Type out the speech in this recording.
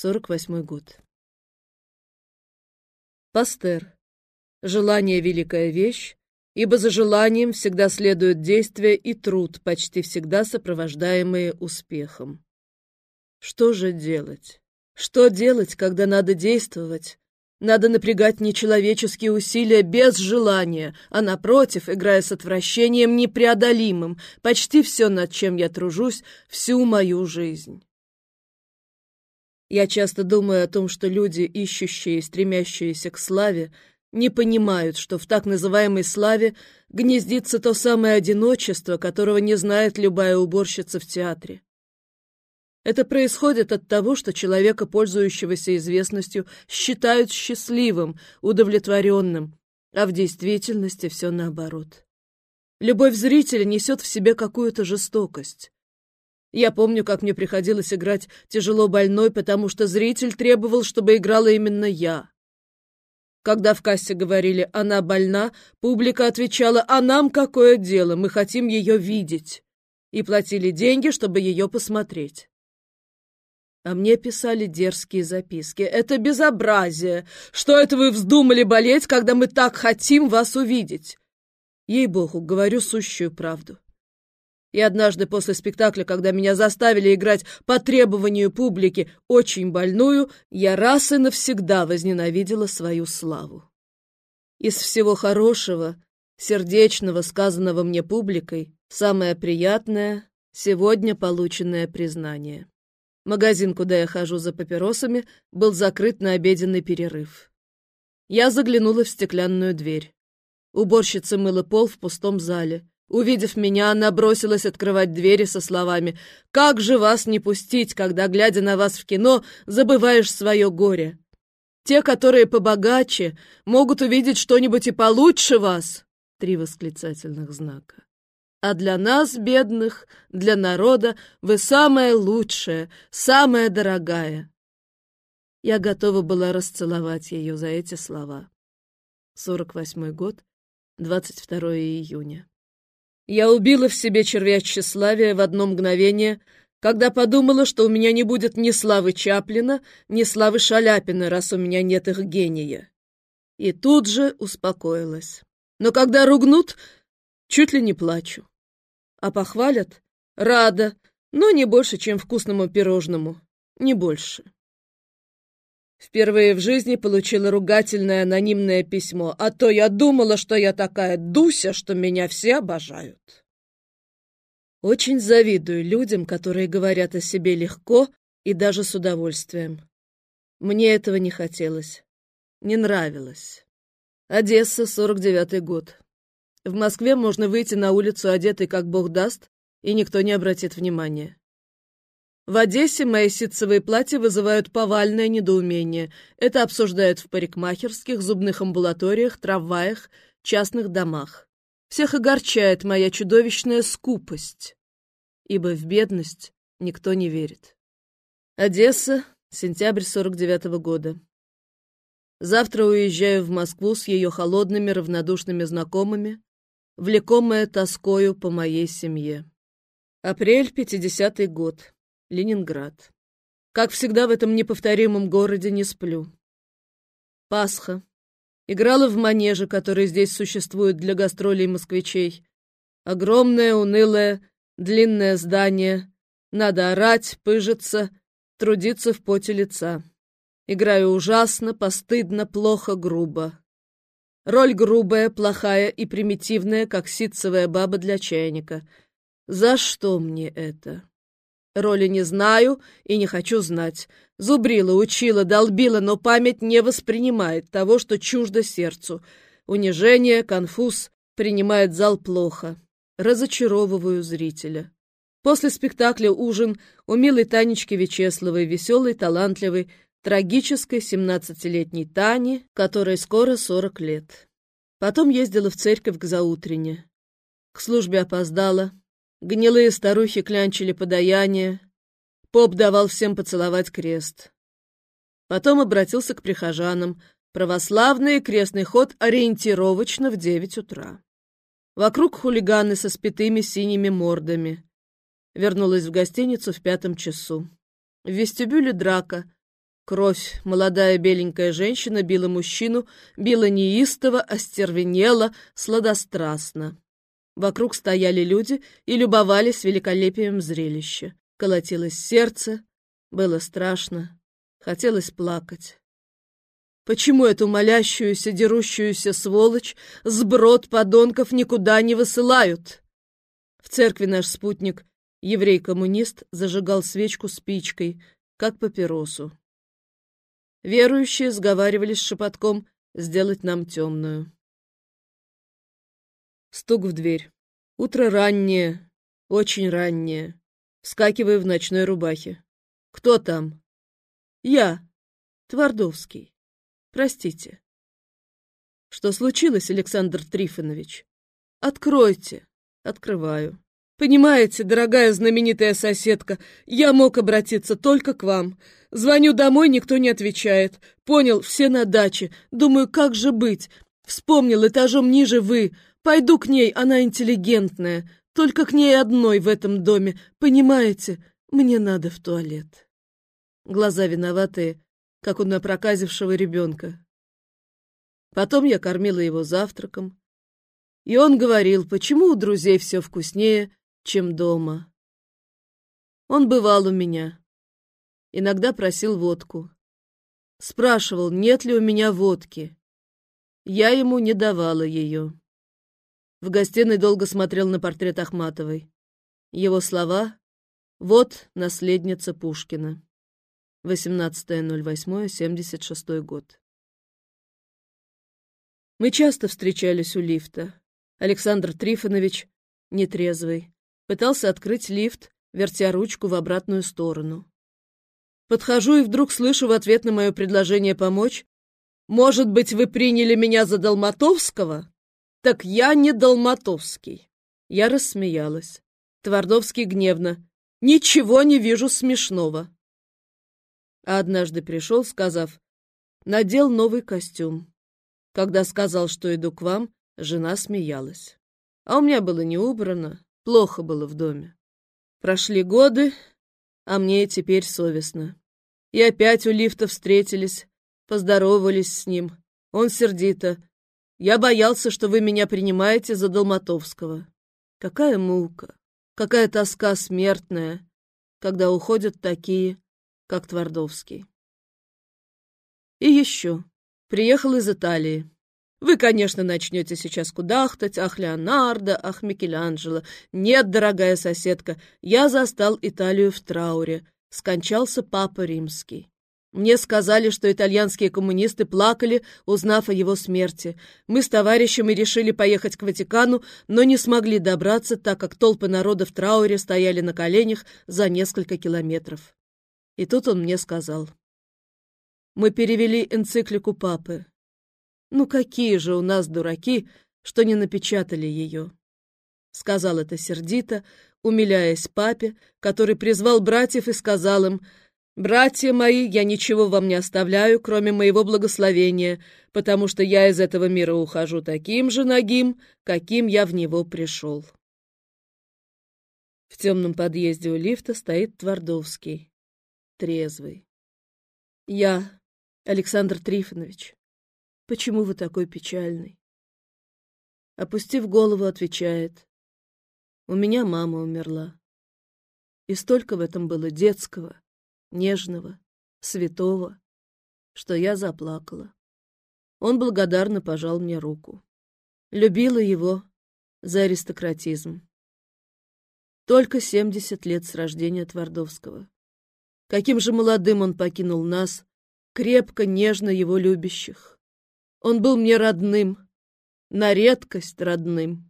48 год. Пастер. Желание — великая вещь, ибо за желанием всегда следует действие и труд, почти всегда сопровождаемые успехом. Что же делать? Что делать, когда надо действовать? Надо напрягать нечеловеческие усилия без желания, а напротив, играя с отвращением непреодолимым, почти все, над чем я тружусь, всю мою жизнь. Я часто думаю о том, что люди, ищущие и стремящиеся к славе, не понимают, что в так называемой славе гнездится то самое одиночество, которого не знает любая уборщица в театре. Это происходит от того, что человека, пользующегося известностью, считают счастливым, удовлетворенным, а в действительности все наоборот. Любовь зрителя несет в себе какую-то жестокость. Я помню, как мне приходилось играть тяжело больной, потому что зритель требовал, чтобы играла именно я. Когда в кассе говорили «она больна», публика отвечала «а нам какое дело, мы хотим ее видеть» и платили деньги, чтобы ее посмотреть. А мне писали дерзкие записки. «Это безобразие! Что это вы вздумали болеть, когда мы так хотим вас увидеть?» Ей-богу, говорю сущую правду. И однажды после спектакля, когда меня заставили играть по требованию публики очень больную, я раз и навсегда возненавидела свою славу. Из всего хорошего, сердечного, сказанного мне публикой, самое приятное — сегодня полученное признание. Магазин, куда я хожу за папиросами, был закрыт на обеденный перерыв. Я заглянула в стеклянную дверь. Уборщица мыла пол в пустом зале. Увидев меня, она бросилась открывать двери со словами «Как же вас не пустить, когда, глядя на вас в кино, забываешь свое горе? Те, которые побогаче, могут увидеть что-нибудь и получше вас!» Три восклицательных знака. А для нас, бедных, для народа, вы самая лучшая, самая дорогая. Я готова была расцеловать ее за эти слова. 48 год, 22 июня. Я убила в себе червя тщеславия в одно мгновение, когда подумала, что у меня не будет ни славы Чаплина, ни славы Шаляпина, раз у меня нет их гения. И тут же успокоилась. Но когда ругнут, чуть ли не плачу. А похвалят? Рада, но не больше, чем вкусному пирожному. Не больше. Впервые в жизни получила ругательное анонимное письмо, а то я думала, что я такая Дуся, что меня все обожают. Очень завидую людям, которые говорят о себе легко и даже с удовольствием. Мне этого не хотелось, не нравилось. Одесса, 49-й год. В Москве можно выйти на улицу одетый, как бог даст, и никто не обратит внимания. В Одессе мои ситцевые платья вызывают повальное недоумение. Это обсуждают в парикмахерских, зубных амбулаториях, трамваях, частных домах. Всех огорчает моя чудовищная скупость, ибо в бедность никто не верит. Одесса, сентябрь 49 -го года. Завтра уезжаю в Москву с ее холодными равнодушными знакомыми, влекомая тоскою по моей семье. Апрель, 50-й год. Ленинград. Как всегда в этом неповторимом городе не сплю. Пасха. Играла в манеже, который здесь существует для гастролей москвичей. Огромное, унылое, длинное здание. Надо орать, пыжиться, трудиться в поте лица. Играю ужасно, постыдно, плохо, грубо. Роль грубая, плохая и примитивная, как ситцевая баба для чайника. За что мне это? Роли не знаю и не хочу знать. Зубрила, учила, долбила, но память не воспринимает того, что чуждо сердцу. Унижение, конфуз, принимает зал плохо. Разочаровываю зрителя. После спектакля ужин у милой Танечки Вечесловой, веселой, талантливой, трагической семнадцатилетней Тани, которой скоро сорок лет. Потом ездила в церковь к заутрене. К службе опоздала, Гнилые старухи клянчили подаяние. Поп давал всем поцеловать крест. Потом обратился к прихожанам. Православный крестный ход ориентировочно в девять утра. Вокруг хулиганы со спитыми синими мордами. Вернулась в гостиницу в пятом часу. В вестибюле драка. Кровь. Молодая беленькая женщина била мужчину, била неистово, остервенела, сладострастно. Вокруг стояли люди и любовались великолепием зрелища. Колотилось сердце, было страшно, хотелось плакать. Почему эту молящуюся, дерущуюся сволочь, сброд подонков никуда не высылают? В церкви наш спутник, еврей-коммунист, зажигал свечку спичкой, как папиросу. Верующие сговаривались шепотком сделать нам темную. Стук в дверь. Утро раннее, очень раннее. Вскакиваю в ночной рубахе. Кто там? Я, Твардовский. Простите. Что случилось, Александр Трифонович? Откройте. Открываю. Понимаете, дорогая знаменитая соседка, я мог обратиться только к вам. Звоню домой, никто не отвечает. Понял, все на даче. Думаю, как же быть? Вспомнил, этажом ниже вы. Пойду к ней, она интеллигентная. Только к ней одной в этом доме. Понимаете, мне надо в туалет. Глаза виноватые, как у напроказившего ребенка. Потом я кормила его завтраком. И он говорил, почему у друзей все вкуснее, чем дома. Он бывал у меня. Иногда просил водку. Спрашивал, нет ли у меня водки. Я ему не давала ее. В гостиной долго смотрел на портрет Ахматовой. Его слова «Вот наследница Пушкина». 18.08.76 год. Мы часто встречались у лифта. Александр Трифонович, нетрезвый, пытался открыть лифт, вертя ручку в обратную сторону. Подхожу и вдруг слышу в ответ на мое предложение помочь «Может быть, вы приняли меня за Долматовского?» «Так я не Долматовский». Я рассмеялась. Твардовский гневно. «Ничего не вижу смешного». А однажды пришел, сказав, надел новый костюм. Когда сказал, что иду к вам, жена смеялась. А у меня было не убрано, плохо было в доме. Прошли годы, а мне теперь совестно. И опять у лифта встретились, поздоровались с ним. Он сердито. Я боялся, что вы меня принимаете за Долматовского. Какая мука, какая тоска смертная, когда уходят такие, как Твардовский. И еще. Приехал из Италии. Вы, конечно, начнете сейчас кудахтать, ах, Леонардо, ах, Микеланджело. Нет, дорогая соседка, я застал Италию в трауре. Скончался Папа Римский. Мне сказали, что итальянские коммунисты плакали, узнав о его смерти. Мы с товарищами решили поехать к Ватикану, но не смогли добраться, так как толпы народа в трауре стояли на коленях за несколько километров. И тут он мне сказал. Мы перевели энциклику папы. Ну какие же у нас дураки, что не напечатали ее? Сказал это сердито, умиляясь папе, который призвал братьев и сказал им — «Братья мои, я ничего вам не оставляю, кроме моего благословения, потому что я из этого мира ухожу таким же нагим, каким я в него пришел». В темном подъезде у лифта стоит Твардовский, трезвый. «Я, Александр Трифонович, почему вы такой печальный?» Опустив голову, отвечает, «У меня мама умерла». И столько в этом было детского, нежного, святого, что я заплакала. Он благодарно пожал мне руку. Любила его за аристократизм. Только семьдесят лет с рождения Твардовского. Каким же молодым он покинул нас, крепко, нежно его любящих. Он был мне родным, на редкость родным.